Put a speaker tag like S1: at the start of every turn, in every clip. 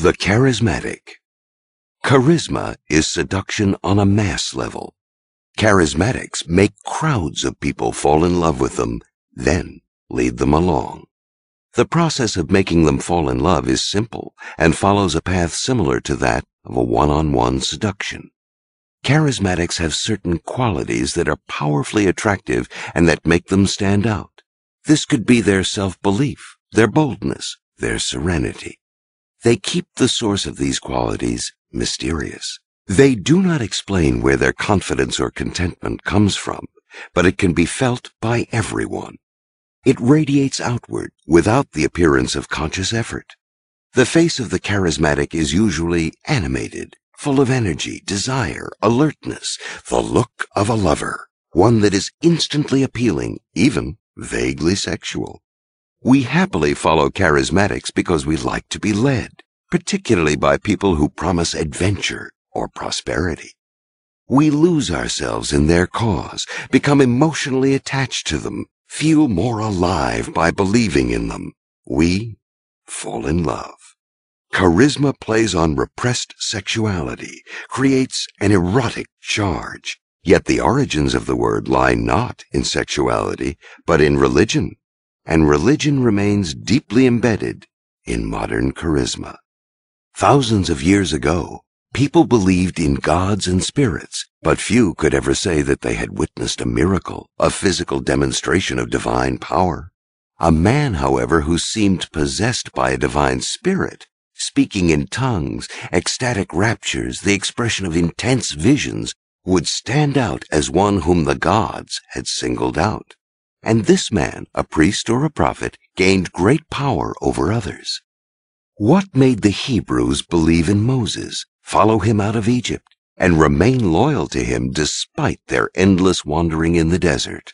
S1: The charismatic. Charisma is seduction on a mass level. Charismatics make crowds of people fall in love with them, then lead them along. The process of making them fall in love is simple and follows a path similar to that of a one-on-one seduction. Charismatics have certain qualities that are powerfully attractive and that make them stand out. This could be their self-belief, their boldness, their serenity. They keep the source of these qualities mysterious. They do not explain where their confidence or contentment comes from, but it can be felt by everyone. It radiates outward without the appearance of conscious effort. The face of the charismatic is usually animated, full of energy, desire, alertness, the look of a lover, one that is instantly appealing, even vaguely sexual. We happily follow charismatics because we like to be led, particularly by people who promise adventure or prosperity. We lose ourselves in their cause, become emotionally attached to them, feel more alive by believing in them. We fall in love. Charisma plays on repressed sexuality, creates an erotic charge. Yet the origins of the word lie not in sexuality, but in religion and religion remains deeply embedded in modern charisma. Thousands of years ago, people believed in gods and spirits, but few could ever say that they had witnessed a miracle, a physical demonstration of divine power. A man, however, who seemed possessed by a divine spirit, speaking in tongues, ecstatic raptures, the expression of intense visions, would stand out as one whom the gods had singled out. And this man, a priest or a prophet, gained great power over others. What made the Hebrews believe in Moses, follow him out of Egypt, and remain loyal to him despite their endless wandering in the desert?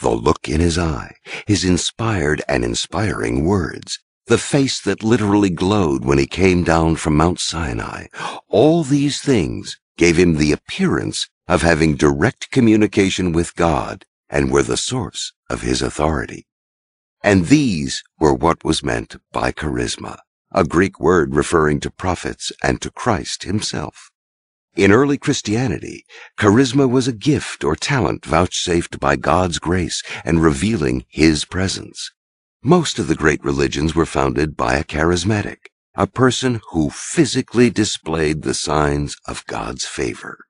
S1: The look in his eye, his inspired and inspiring words, the face that literally glowed when he came down from Mount Sinai, all these things gave him the appearance of having direct communication with God and were the source of his authority. And these were what was meant by charisma, a Greek word referring to prophets and to Christ himself. In early Christianity, charisma was a gift or talent vouchsafed by God's grace and revealing his presence. Most of the great religions were founded by a charismatic, a person who physically displayed the signs of God's favor.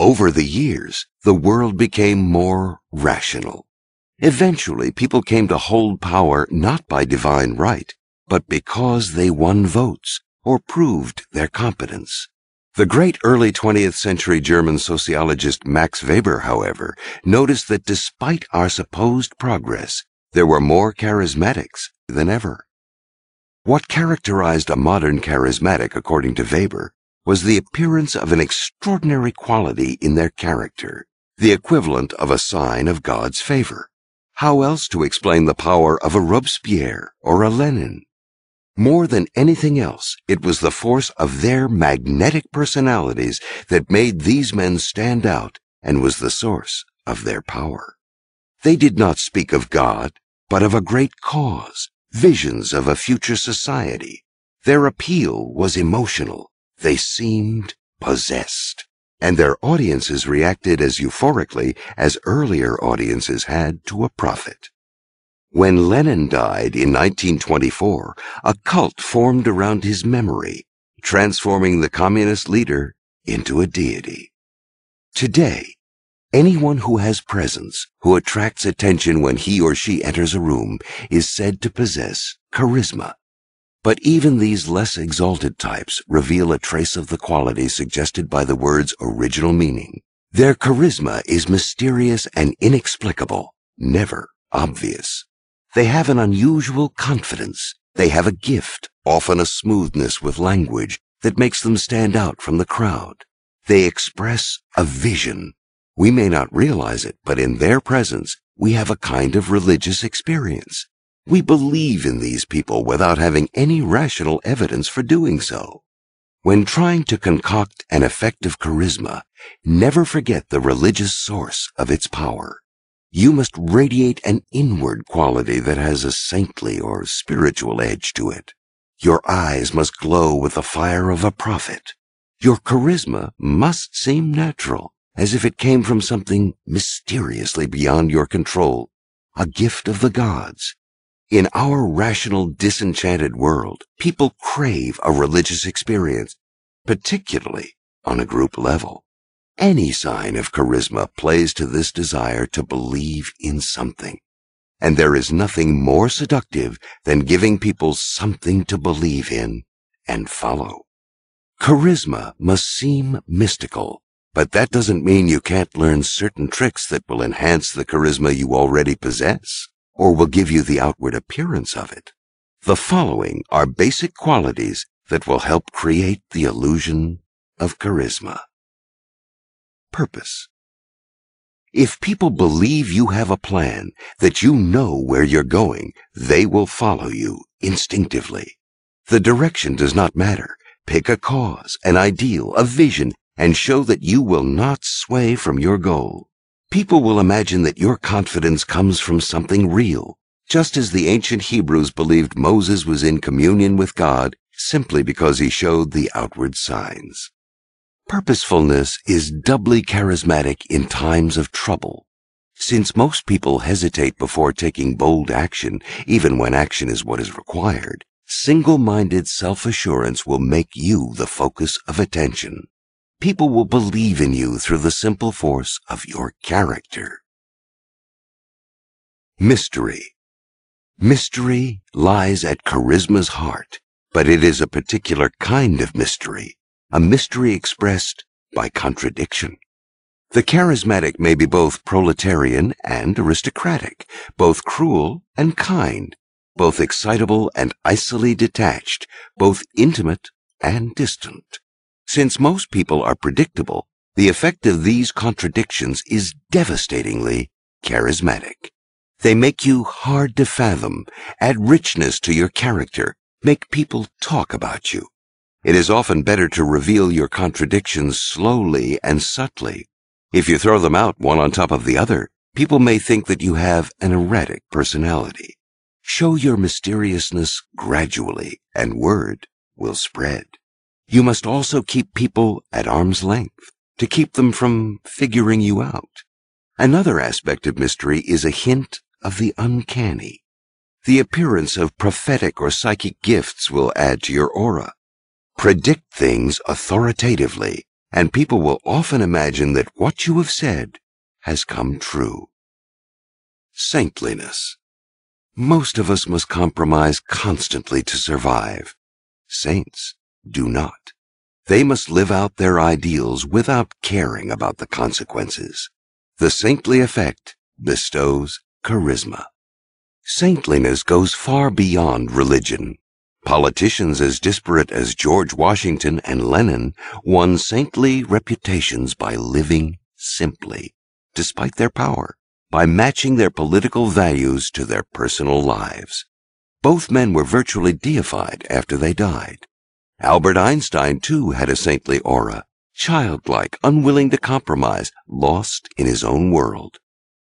S1: Over the years, the world became more rational. Eventually, people came to hold power not by divine right, but because they won votes or proved their competence. The great early 20th century German sociologist Max Weber, however, noticed that despite our supposed progress, there were more charismatics than ever. What characterized a modern charismatic, according to Weber, was the appearance of an extraordinary quality in their character, the equivalent of a sign of God's favor. How else to explain the power of a Robespierre or a Lenin? More than anything else, it was the force of their magnetic personalities that made these men stand out and was the source of their power. They did not speak of God, but of a great cause, visions of a future society. Their appeal was emotional, they seemed possessed, and their audiences reacted as euphorically as earlier audiences had to a prophet. When Lenin died in 1924, a cult formed around his memory, transforming the communist leader into a deity. Today, anyone who has presence, who attracts attention when he or she enters a room, is said to possess charisma. But even these less exalted types reveal a trace of the quality suggested by the word's original meaning. Their charisma is mysterious and inexplicable, never obvious. They have an unusual confidence. They have a gift, often a smoothness with language, that makes them stand out from the crowd. They express a vision. We may not realize it, but in their presence, we have a kind of religious experience. We believe in these people without having any rational evidence for doing so. When trying to concoct an effective charisma, never forget the religious source of its power. You must radiate an inward quality that has a saintly or spiritual edge to it. Your eyes must glow with the fire of a prophet. Your charisma must seem natural, as if it came from something mysteriously beyond your control, a gift of the gods. In our rational, disenchanted world, people crave a religious experience, particularly on a group level. Any sign of charisma plays to this desire to believe in something. And there is nothing more seductive than giving people something to believe in and follow. Charisma must seem mystical, but that doesn't mean you can't learn certain tricks that will enhance the charisma you already possess, or will give you the outward appearance of it. The following are basic qualities that will help create the illusion of charisma. Purpose. If people believe you have a plan, that you know where you're going, they will follow you instinctively. The direction does not matter. Pick a cause, an ideal, a vision, and show that you will not sway from your goal. People will imagine that your confidence comes from something real, just as the ancient Hebrews believed Moses was in communion with God simply because he showed the outward signs. Purposefulness is doubly charismatic in times of trouble. Since most people hesitate before taking bold action, even when action is what is required, single-minded self-assurance will make you the focus of attention. People will believe in you through the simple force of your character. Mystery. Mystery lies at charisma's heart, but it is a particular kind of mystery a mystery expressed by contradiction. The charismatic may be both proletarian and aristocratic, both cruel and kind, both excitable and icily detached, both intimate and distant. Since most people are predictable, the effect of these contradictions is devastatingly charismatic. They make you hard to fathom, add richness to your character, make people talk about you. It is often better to reveal your contradictions slowly and subtly. If you throw them out one on top of the other, people may think that you have an erratic personality. Show your mysteriousness gradually, and word will spread. You must also keep people at arm's length to keep them from figuring you out. Another aspect of mystery is a hint of the uncanny. The appearance of prophetic or psychic gifts will add to your aura. Predict things authoritatively, and people will often imagine that what you have said has come true. Saintliness. Most of us must compromise constantly to survive. Saints do not. They must live out their ideals without caring about the consequences. The saintly effect bestows charisma. Saintliness goes far beyond religion. Politicians as disparate as George Washington and Lenin won saintly reputations by living simply, despite their power, by matching their political values to their personal lives. Both men were virtually deified after they died. Albert Einstein, too, had a saintly aura, childlike, unwilling to compromise, lost in his own world.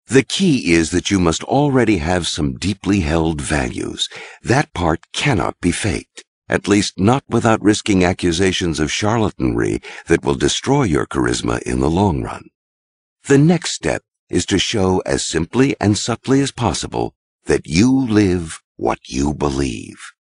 S1: The key is that you must already have some deeply held values. That part cannot be faked, at least not without risking accusations of charlatanry that will destroy your charisma in the long run. The next step is to show as simply and subtly as possible that you live what you believe.